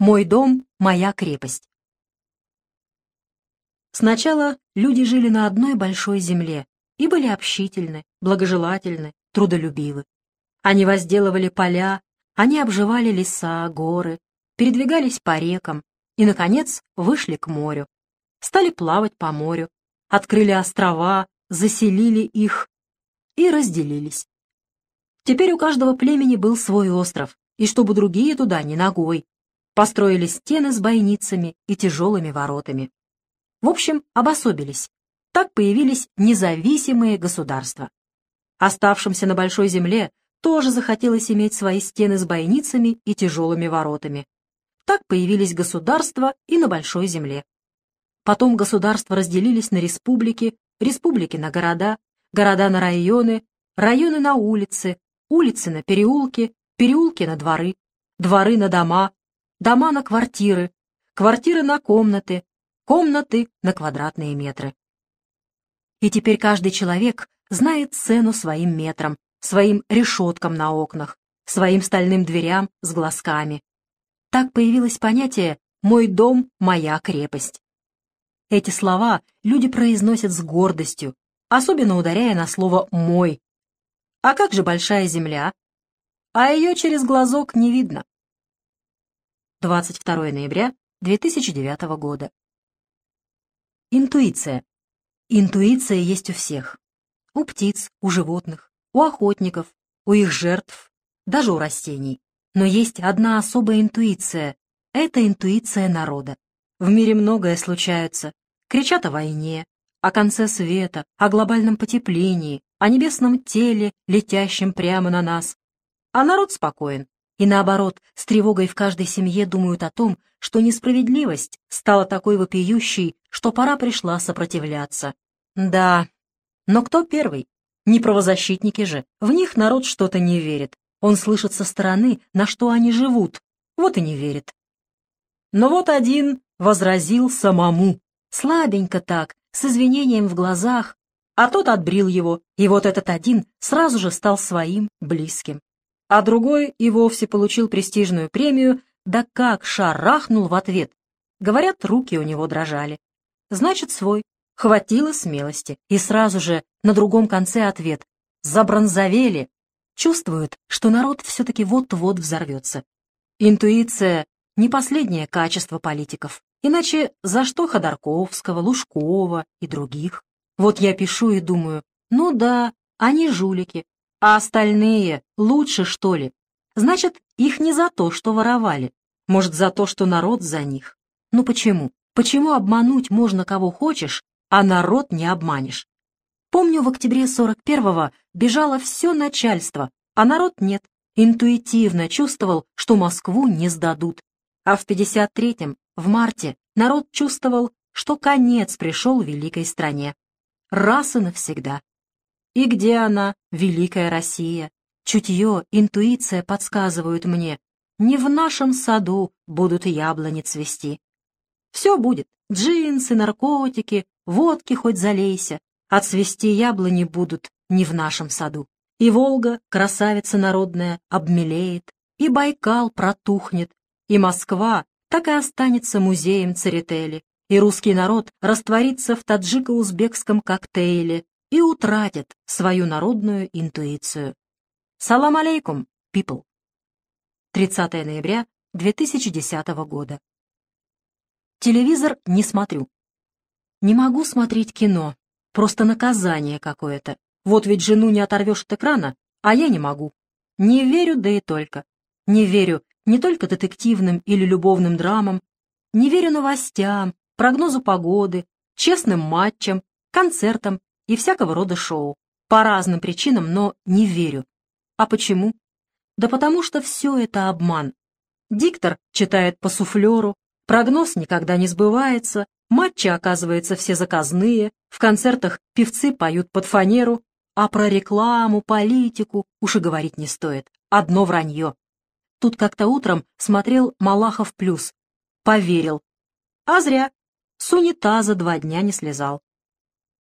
Мой дом — моя крепость. Сначала люди жили на одной большой земле и были общительны, благожелательны, трудолюбивы. Они возделывали поля, они обживали леса, горы, передвигались по рекам и, наконец, вышли к морю, стали плавать по морю, открыли острова, заселили их и разделились. Теперь у каждого племени был свой остров, и чтобы другие туда не ногой, построили стены с бойницами и тяжелыми воротами. В общем, обособились. Так появились независимые государства. Оставшимся на Большой Земле тоже захотелось иметь свои стены с бойницами и тяжелыми воротами. Так появились государства и на Большой Земле. Потом государства разделились на республики, республики на города, города на районы, районы на улицы, улицы на переулки, переулки на дворы, дворы на дома, дома на квартиры, квартиры на комнаты, комнаты на квадратные метры. И теперь каждый человек знает цену своим метрам, своим решеткам на окнах, своим стальным дверям с глазками. Так появилось понятие «мой дом — моя крепость». Эти слова люди произносят с гордостью, особенно ударяя на слово «мой». А как же большая земля? А ее через глазок не видно. 22 ноября 2009 года. Интуиция. Интуиция есть у всех. У птиц, у животных, у охотников, у их жертв, даже у растений. Но есть одна особая интуиция. Это интуиция народа. В мире многое случается. Кричат о войне, о конце света, о глобальном потеплении, о небесном теле, летящем прямо на нас. А народ спокоен. И наоборот, с тревогой в каждой семье думают о том, что несправедливость стала такой вопиющей, что пора пришла сопротивляться. Да, но кто первый? Не правозащитники же. В них народ что-то не верит. Он слышит со стороны, на что они живут. Вот и не верит. Но вот один возразил самому. Слабенько так, с извинением в глазах, а тот отбрил его, и вот этот один сразу же стал своим, близким а другой и вовсе получил престижную премию, да как шарахнул в ответ. Говорят, руки у него дрожали. Значит, свой. Хватило смелости. И сразу же на другом конце ответ. Забронзовели. Чувствуют, что народ все-таки вот-вот взорвется. Интуиция — не последнее качество политиков. Иначе за что Ходорковского, Лужкова и других? Вот я пишу и думаю, ну да, они жулики, а остальные лучше, что ли? Значит, их не за то, что воровали. Может, за то, что народ за них. Ну почему? Почему обмануть можно кого хочешь, а народ не обманешь? Помню, в октябре 41-го бежало все начальство, а народ нет. Интуитивно чувствовал, что Москву не сдадут. А в 53-м, в марте, народ чувствовал, что конец пришел великой стране. Раз и навсегда. И где она, великая Россия? Чутье, интуиция подсказывают мне. Не в нашем саду будут яблони цвести. Все будет. Джинсы, наркотики, водки хоть залейся. А цвести яблони будут не в нашем саду. И Волга, красавица народная, обмелеет, и Байкал протухнет, и Москва так и останется музеем Церетели, и русский народ растворится в таджико-узбекском коктейле, и утратят свою народную интуицию. Салам алейкум, people. 30 ноября 2010 года. Телевизор не смотрю. Не могу смотреть кино. Просто наказание какое-то. Вот ведь жену не оторвешь от экрана, а я не могу. Не верю, да и только. Не верю не только детективным или любовным драмам, не верю новостям, прогнозу погоды, честным матчам, концертам и всякого рода шоу. По разным причинам, но не верю. А почему? Да потому что все это обман. Диктор читает по суфлеру, прогноз никогда не сбывается, матчи, оказывается, все заказные, в концертах певцы поют под фанеру, а про рекламу, политику уж и говорить не стоит. Одно вранье. Тут как-то утром смотрел «Малахов плюс». Поверил. А зря. С унитаза два дня не слезал.